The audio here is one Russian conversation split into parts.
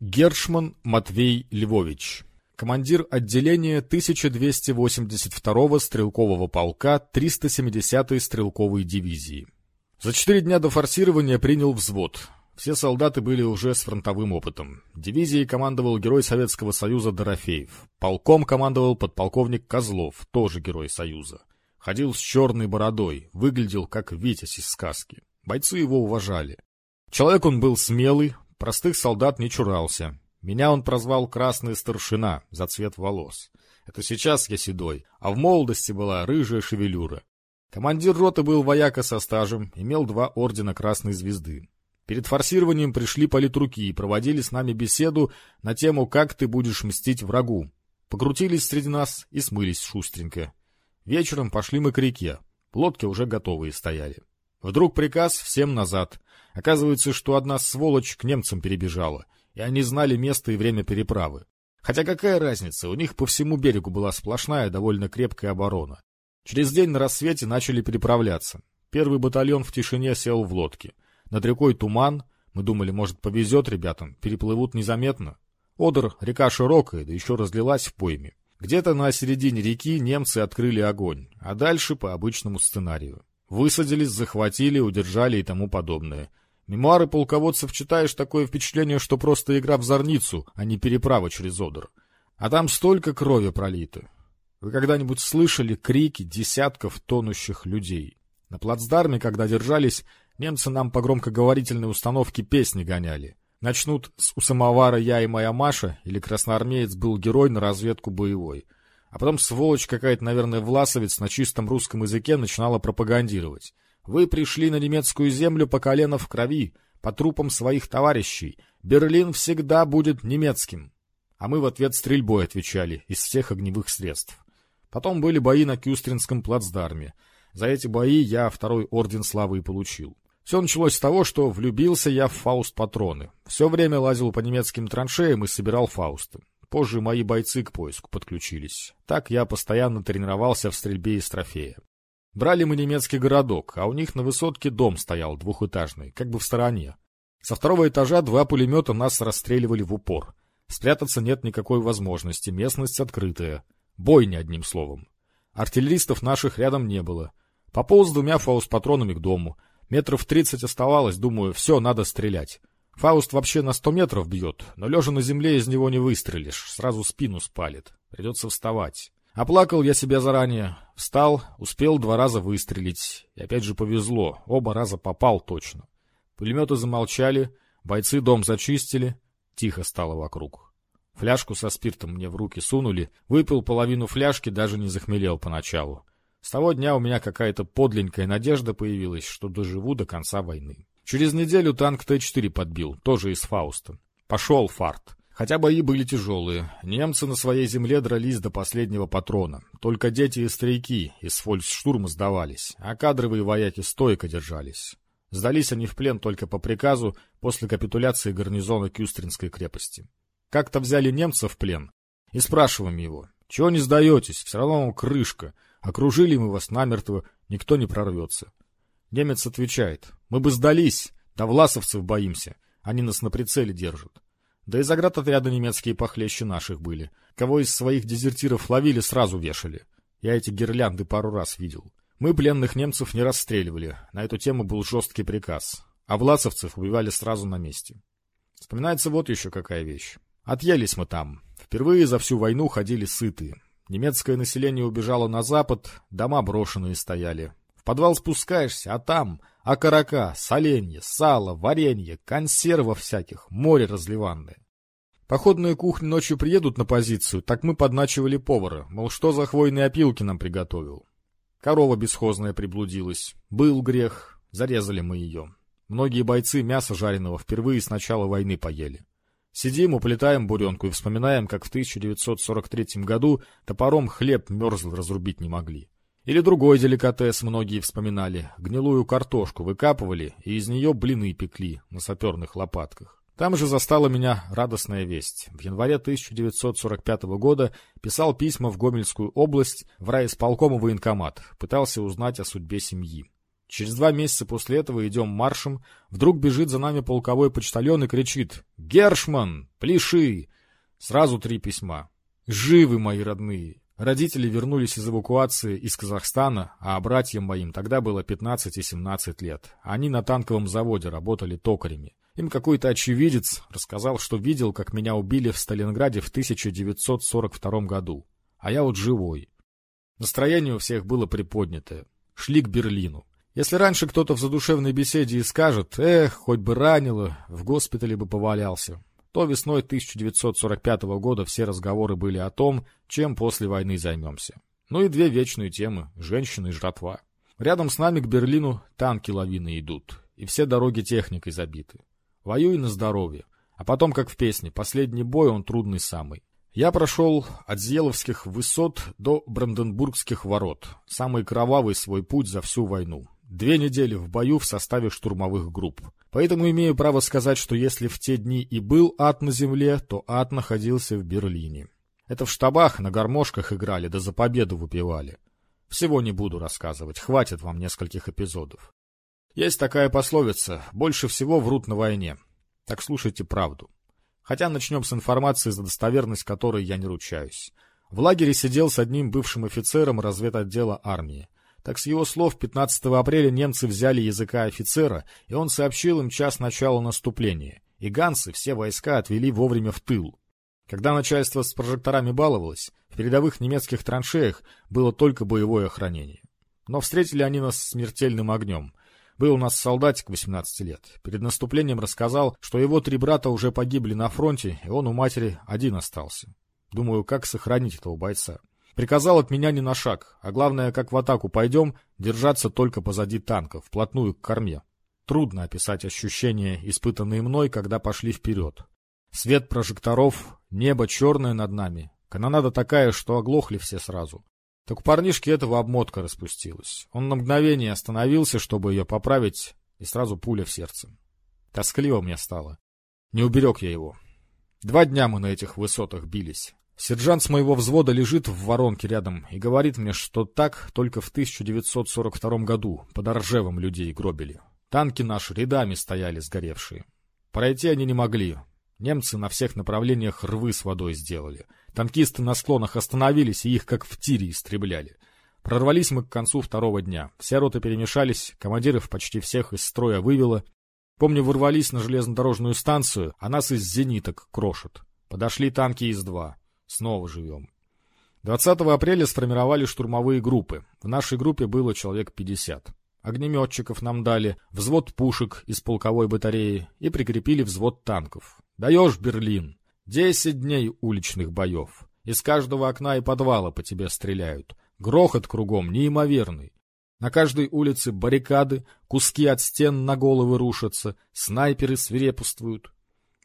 Гершман Матвей Львович. Командир отделения 1282-го стрелкового полка 370-й стрелковой дивизии. За четыре дня до форсирования принял взвод. Все солдаты были уже с фронтовым опытом. Дивизией командовал герой Советского Союза Дорофеев. Полком командовал подполковник Козлов, тоже герой Союза. Ходил с черной бородой, выглядел как Витязь из сказки. Бойцы его уважали. Человек он был смелый, Простых солдат не чурался. Меня он прозвал «красный старшина» за цвет волос. Это сейчас я седой, а в молодости была рыжая шевелюра. Командир роты был вояка со стажем, имел два ордена Красной Звезды. Перед форсированием пришли политруки и проводили с нами беседу на тему «Как ты будешь мстить врагу?». Покрутились среди нас и смылись шустренько. Вечером пошли мы к реке. Лодки уже готовые стояли. Вдруг приказ всем назад. Оказывается, что одна сволочь к немцам перебежала, и они знали место и время переправы. Хотя какая разница, у них по всему берегу была сплошная, довольно крепкая оборона. Через день на рассвете начали переправляться. Первый батальон в тишине сел в лодке. Над рекой туман, мы думали, может, повезет ребятам, переплывут незаметно. Одер — река широкая, да еще разлилась в пойме. Где-то на середине реки немцы открыли огонь, а дальше по обычному сценарию. Высадились, захватили, удержали и тому подобное. Мемуары полководцев читаешь, такое впечатление, что просто игра в зорницу, а не переправа через Одер. А там столько крови пролито. Вы когда-нибудь слышали крики десятков тонущих людей? На плацдарме, когда держались, немцы нам по громкоговорительной установке песни гоняли. Начнут с «У самовара я и моя Маша» или «Красноармеец был герой на разведку боевой». А потом сволочь какая-то, наверное, власовец на чистом русском языке начинала пропагандировать. Вы пришли на немецкую землю по колено в крови, по трупам своих товарищей. Берлин всегда будет немецким. А мы в ответ стрельбой отвечали из всех огневых средств. Потом были бои на Кюстринском плацдарме. За эти бои я второй орден славы и получил. Все началось с того, что влюбился я в фауст-патроны. Все время лазил по немецким траншеям и собирал фаусты. Позже мои бойцы к поиску подключились. Так я постоянно тренировался в стрельбе из трофея. Брали мы немецкий городок, а у них на высотке дом стоял двухэтажный, как бы в стороне. Со второго этажа два пулемета нас расстреливали в упор. Спрятаться нет никакой возможности, местность открытая. Бойня, одним словом. Артиллеристов наших рядом не было. Пополз двумя фаус-патронами к дому. Метров тридцать оставалось, думаю, все, надо стрелять. Фауст вообще на сто метров бьет, но лежа на земле из него не выстрелишь, сразу спину спалит. Придется вставать. Оплакал я себя заранее. Встал, успел два раза выстрелить. И опять же повезло, оба раза попал точно. Пулеметы замолчали, бойцы дом зачистили, тихо стало вокруг. Фляжку со спиртом мне в руки сунули, выпил половину фляжки, даже не захмелел поначалу. С того дня у меня какая-то подленькая надежда появилась, что доживу до конца войны. Через неделю танк Т-4 подбил, тоже из Фауста. Пошел фарт. Хотя бои были тяжелые. Немцы на своей земле дрались до последнего патрона. Только дети и старики из фольксштурма сдавались, а кадровые вояки стойко держались. Сдались они в плен только по приказу после капитуляции гарнизона Кюстринской крепости. Как-то взяли немца в плен и спрашиваем его, «Чего не сдаетесь? Все равно крышка. Окружили мы вас намертво, никто не прорвется». Немец отвечает, «Мы бы сдались, да власовцев боимся, они нас на прицеле держат». Да и заградотряды немецкие похлеще наших были. Кого из своих дезертиров ловили, сразу вешали. Я эти гирлянды пару раз видел. Мы пленных немцев не расстреливали, на эту тему был жесткий приказ. А власовцев убивали сразу на месте. Вспоминается вот еще какая вещь. Отъелись мы там. Впервые за всю войну ходили сытые. Немецкое население убежало на запад, дома брошенные стояли. Подвал спускаешься, а там окорока, соленье, сало, варенье, консервов всяких, море разливанное. Походные кухни ночью приедут на позицию, так мы подначивали повара, мол, что за хвойные опилки нам приготовил. Корова бесхозная приблудилась. Был грех, зарезали мы ее. Многие бойцы мясо жареного впервые с начала войны поели. Сидим, уплетаем буренку и вспоминаем, как в 1943 году топором хлеб мерзл разрубить не могли. Или другой деликатес многие вспоминали. Гнилую картошку выкапывали и из нее блины пекли на саперных лопатках. Там же застала меня радостная весть. В январе 1945 года писал письма в Гомельскую область в райисполком и военкомат, пытался узнать о судьбе семьи. Через два месяца после этого идем маршем, вдруг бежит за нами полковой почтальон и кричит «Гершман! Пляши!» Сразу три письма. «Живы, мои родные!» Родители вернулись из эвакуации из Казахстана, а братьям моим тогда было 15 и 17 лет. Они на танковом заводе работали токарями. Им какой-то очевидец рассказал, что видел, как меня убили в Сталинграде в 1942 году. А я вот живой. Настроение у всех было приподнятое. Шли к Берлину. Если раньше кто-то в задушевной беседе и скажет «Эх, хоть бы ранило, в госпитале бы повалялся», то весной 1945 года все разговоры были о том, чем после войны займемся. Ну и две вечные темы – женщины и жратва. Рядом с нами к Берлину танки лавины идут, и все дороги техникой забиты. Воюй на здоровье. А потом, как в песне, последний бой, он трудный самый. Я прошел от Зеловских высот до Бранденбургских ворот, самый кровавый свой путь за всю войну. Две недели в бою в составе штурмовых групп. Поэтому имею право сказать, что если в те дни и был ад на земле, то ад находился в Берлине. Это в штабах на гармошках играли, да за победу выпивали. Всего не буду рассказывать, хватит вам нескольких эпизодов. Есть такая пословица «больше всего врут на войне». Так слушайте правду. Хотя начнем с информации, за достоверность которой я не ручаюсь. В лагере сидел с одним бывшим офицером разведотдела армии. Так с его слов 15 апреля немцы взяли языка офицера, и он сообщил им час начала наступления. И ганцы все войска отвели вовремя в тыл. Когда начальство с прожекторами баловалось, в передовых немецких траншеях было только боевое охранение. Но встретили они нас смертельным огнем. Был у нас солдатик 18 лет. Перед наступлением рассказал, что его три брата уже погибли на фронте, и он у матери один остался. Думаю, как сохранить этого бойца. Приказал от меня не на шаг, а главное, как в атаку пойдем, держаться только позади танков, вплотную к корме. Трудно описать ощущения, испытанные мной, когда пошли вперед. Свет прожекторов, небо черное над нами, канонада такая, что оглохли все сразу. Так у парнишки этого обмотка распустилась. Он на мгновение остановился, чтобы ее поправить, и сразу пуля в сердце. Тоскливо мне стало. Не уберег я его. Два дня мы на этих высотах бились. Сержант с моего взвода лежит в воронке рядом и говорит мне, что так только в 1942 году под Оржевом людей гробили. Танки наши рядами стояли сгоревшие. Пройти они не могли. Немцы на всех направлениях рвы с водой сделали. Танкисты на склонах остановились и их как в тире истребляли. Прорвались мы к концу второго дня. Все роты перемешались, командиров почти всех из строя вывело. Помню, ворвались на железнодорожную станцию, а нас из зениток крошат. Подошли танки из два. Снова живем. 20 апреля сформировали штурмовые группы. В нашей группе было человек 50. Огнеметчиков нам дали, взвод пушек из полковой батареи и прикрепили взвод танков. Даешь, Берлин! Десять дней уличных боев. Из каждого окна и подвала по тебе стреляют. Грохот кругом неимоверный. На каждой улице баррикады, куски от стен на головы рушатся, снайперы свирепствуют.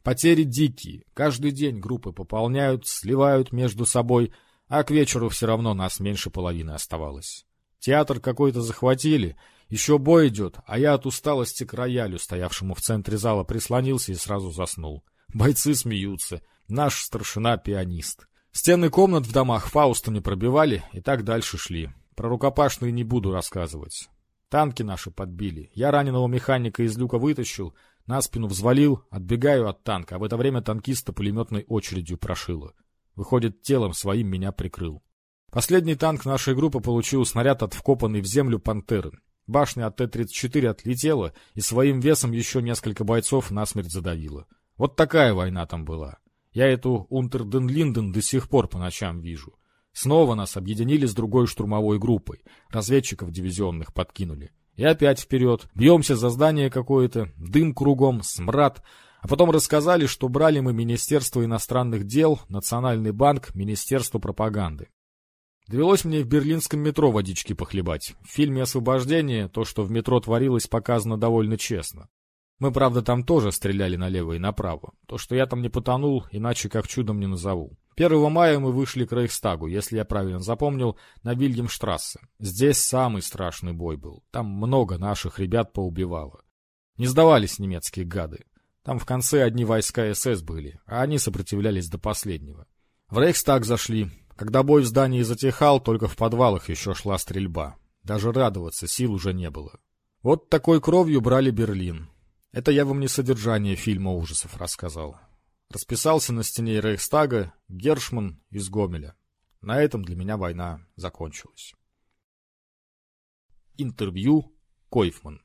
Потери дикие. Каждый день группы пополняют, сливают между собой, а к вечеру все равно нас меньше половины оставалось. Театр какой-то захватили, еще бой идет, а я от усталости к роялю, стоявшему в центре зала, прислонился и сразу заснул. Бойцы смеются. Наш старшина — пианист. Стены комнат в домах Фаустом не пробивали, и так дальше шли. Про рукопашные не буду рассказывать. Танки наши подбили. Я раненого механика из люка вытащил, на спину взвалил, отбегаю от танка, а в это время танкиста пулеметной очередью прошило. Выходит, телом своим меня прикрыл. Последний танк нашей группы получил снаряд от вкопанной в землю «Пантеры». Башня от Т-34 отлетела, и своим весом еще несколько бойцов насмерть задавила. Вот такая война там была. Я эту Унтерден-Линден до сих пор по ночам вижу. Снова нас объединили с другой штурмовой группой. Разведчиков дивизионных подкинули. И опять вперед. Бьемся за здание какое-то, дым кругом, смрад. А потом рассказали, что брали мы Министерство иностранных дел, Национальный банк, Министерство пропаганды. Довелось мне в берлинском метро водички похлебать. В фильме «Освобождение» то, что в метро творилось, показано довольно честно. Мы, правда, там тоже стреляли налево и направо. То, что я там не потонул, иначе как чудом не назову. 1 мая мы вышли к Рейхстагу, если я правильно запомнил, на Вильямштрассе. Здесь самый страшный бой был. Там много наших ребят поубивало. Не сдавались немецкие гады. Там в конце одни войска СС были, а они сопротивлялись до последнего. В Рейхстаг зашли. Когда бой в здании затихал, только в подвалах еще шла стрельба. Даже радоваться сил уже не было. Вот такой кровью брали Берлин. Это я вам не содержание фильма ужасов рассказал. Расписался на стене Рейхстага Гершман из Гомеля. На этом для меня война закончилась. Интервью Койфман